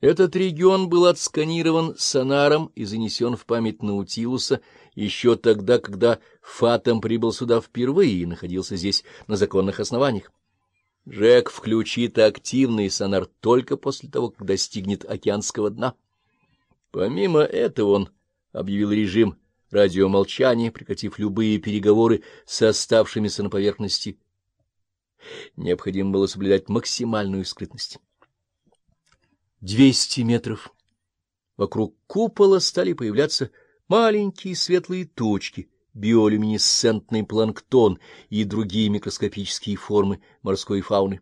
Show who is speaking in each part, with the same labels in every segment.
Speaker 1: Этот регион был отсканирован сонаром и занесен в память Наутилуса еще тогда, когда Фатом прибыл сюда впервые и находился здесь на законных основаниях. Джек включит активный сонар только после того, как достигнет океанского дна. Помимо этого он объявил режим радиомолчания, прекратив любые переговоры с оставшимися на поверхности. Необходимо было соблюдать максимальную скрытность. Двести метров. Вокруг купола стали появляться маленькие светлые точки, биолюминесцентный планктон и другие микроскопические формы морской фауны.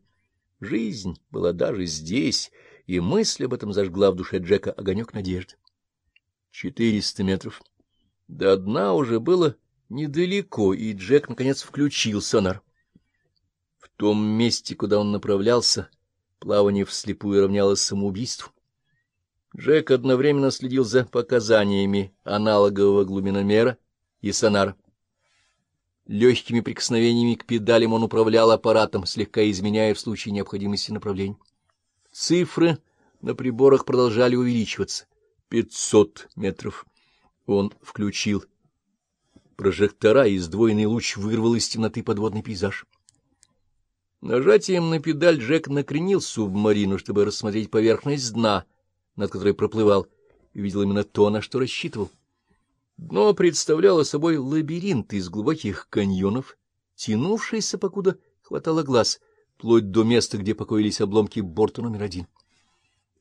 Speaker 1: Жизнь была даже здесь, и мысль об этом зажгла в душе Джека огонек надежды. Четыреста метров. До дна уже было недалеко, и Джек, наконец, включил сонар. В том месте, куда он направлялся, Плавание вслепую равнялось самоубийству. Джек одновременно следил за показаниями аналогового глубиномера и сонара. Легкими прикосновениями к педалям он управлял аппаратом, слегка изменяя в случае необходимости направления. Цифры на приборах продолжали увеличиваться. Пятьсот метров. Он включил прожектора, и сдвоенный луч вырвал из темноты подводный пейзаж. Нажатием на педаль Джек накренил субмарину, чтобы рассмотреть поверхность дна, над которой проплывал, и видел именно то, на что рассчитывал. Дно представляло собой лабиринт из глубоких каньонов, тянувшийся, покуда хватало глаз, вплоть до места, где покоились обломки борта номер один.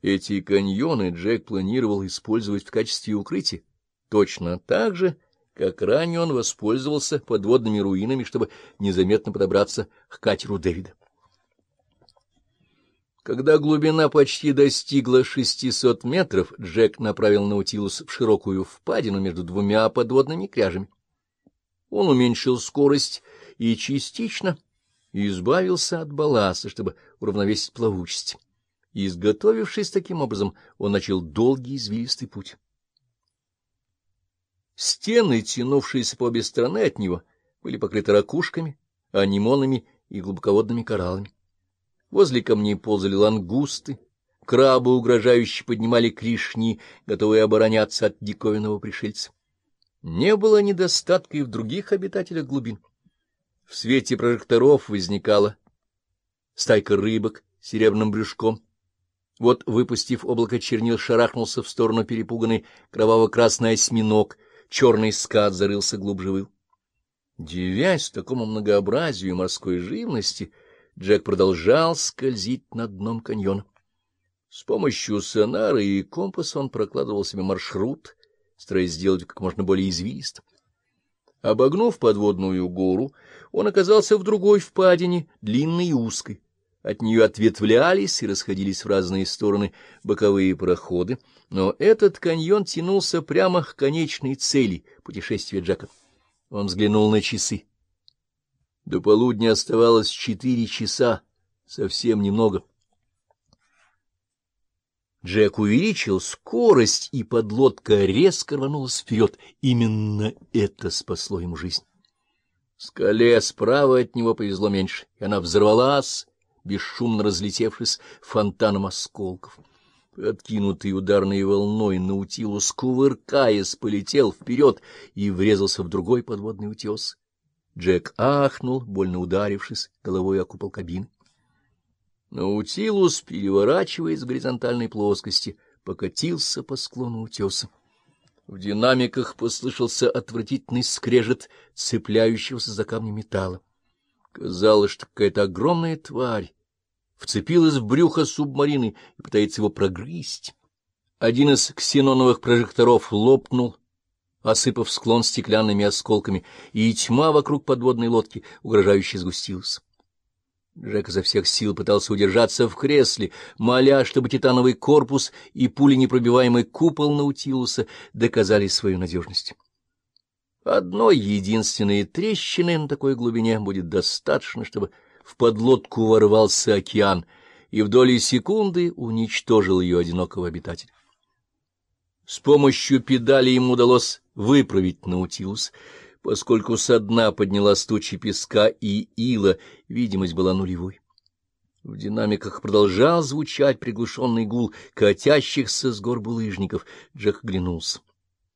Speaker 1: Эти каньоны Джек планировал использовать в качестве укрытия, точно так же, как ранее он воспользовался подводными руинами, чтобы незаметно подобраться к катеру Дэвида. Когда глубина почти достигла 600 метров, Джек направил Наутилус в широкую впадину между двумя подводными кряжами. Он уменьшил скорость и частично избавился от балласта, чтобы уравновесить плавучесть. Изготовившись таким образом, он начал долгий извилистый путь. Стены, тянувшиеся по обе стороны от него, были покрыты ракушками, анимонами и глубоководными кораллами. Возле камней ползали лангусты, крабы угрожающе поднимали клешни, готовые обороняться от диковинного пришельца. Не было недостатка и в других обитателях глубин. В свете прожекторов возникала стайка рыбок с серебряным брюшком. Вот, выпустив облако чернил, шарахнулся в сторону перепуганный кроваво-красный осьминог — черный скат зарылся глубже выл. Девясь такому многообразию морской живности, Джек продолжал скользить над дном каньона. С помощью сонара и компаса он прокладывал себе маршрут, стараясь сделать как можно более извилистым. Обогнув подводную гору, он оказался в другой впадине, длинной и узкой. От нее ответвлялись и расходились в разные стороны боковые проходы, но этот каньон тянулся прямо к конечной цели путешествия Джека. Он взглянул на часы. До полудня оставалось четыре часа, совсем немного. Джек увеличил скорость, и подлодка резко рванулась вперед. Именно это спасло ему жизнь. Скале справа от него повезло меньше, и она взорвалась, бесшумно разлетевшись фонтаном осколков. Откинутый ударной волной Наутилус, кувыркаясь, полетел вперед и врезался в другой подводный утес. Джек ахнул, больно ударившись головой о купол кабины. Наутилус, переворачиваясь в горизонтальной плоскости, покатился по склону утеса. В динамиках послышался отвратительный скрежет цепляющегося за камни металла. Казалось, что какая-то огромная тварь вцепилась в брюхо субмарины и пытается его прогрызть. Один из ксеноновых прожекторов лопнул, осыпав склон стеклянными осколками, и тьма вокруг подводной лодки угрожающе сгустилась. Джек изо всех сил пытался удержаться в кресле, моля, чтобы титановый корпус и пуленепробиваемый купол Наутилуса доказали свою надежность. Одной единственной трещины на такой глубине будет достаточно, чтобы в подлодку ворвался океан и в доли секунды уничтожил ее одинокого обитателя. С помощью педали ему удалось выправить Наутилус. Поскольку со дна поднялась туча песка и ила, видимость была нулевой. В динамиках продолжал звучать приглушенный гул катящихся с гор булыжников. Джек глянулся.